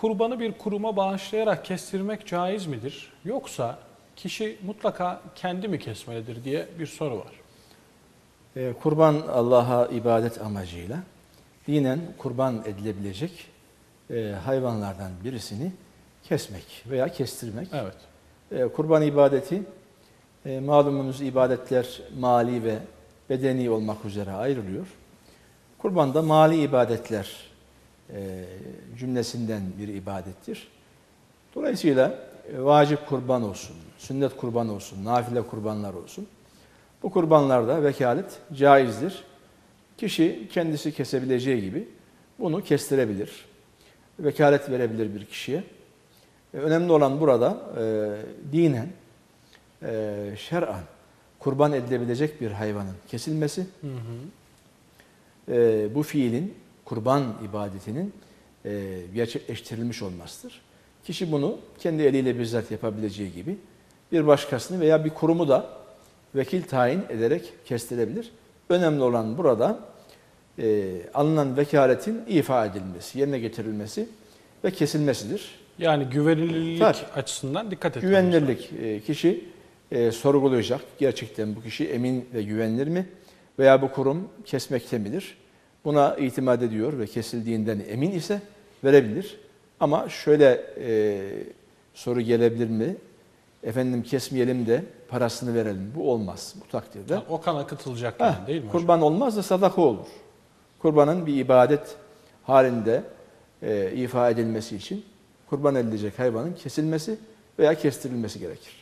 kurbanı bir kuruma bağışlayarak kestirmek caiz midir? Yoksa kişi mutlaka kendi mi kesmelidir diye bir soru var. Ee, kurban Allah'a ibadet amacıyla dinen kurban edilebilecek e, hayvanlardan birisini kesmek veya kestirmek. Evet. E, kurban ibadeti e, malumunuz ibadetler mali ve bedeni olmak üzere ayrılıyor. Kurban da mali ibadetler e, cümlesinden bir ibadettir. Dolayısıyla e, vacip kurban olsun, sünnet kurban olsun, nafile kurbanlar olsun. Bu kurbanlarda vekalet caizdir. Kişi kendisi kesebileceği gibi bunu kestirebilir. Vekalet verebilir bir kişiye. E, Önemli olan burada e, dinen, e, şer'an kurban edilebilecek bir hayvanın kesilmesi, Hı hı. e, bu fiilin, kurban ibadetinin e, gerçekleştirilmiş olmasıdır. Kişi bunu kendi eliyle bizzat yapabileceği gibi bir başkasını veya bir kurumu da vekil tayin ederek kestirebilir. Önemli olan burada e, alınan vekaletin ifa edilmesi, yerine getirilmesi ve kesilmesidir. Yani güvenilirlik Tabii. açısından dikkat etmemiz Güvenilirlik e, kişi e, sorgulayacak. Gerçekten bu kişi emin ve güvenilir mi? Veya bu kurum kesmekte midir? Buna itimat ediyor ve kesildiğinden emin ise verebilir. Ama şöyle e, soru gelebilir mi? Efendim kesmeyelim de parasını verelim. Bu olmaz bu takdirde. Yani o kan akıtılacak yani değil mi hocam? kurban olmaz da sadaka olur. Kurbanın bir ibadet halinde e, ifa edilmesi için kurban edilecek hayvanın kesilmesi veya kestirilmesi gerekir.